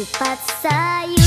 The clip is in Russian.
купаться и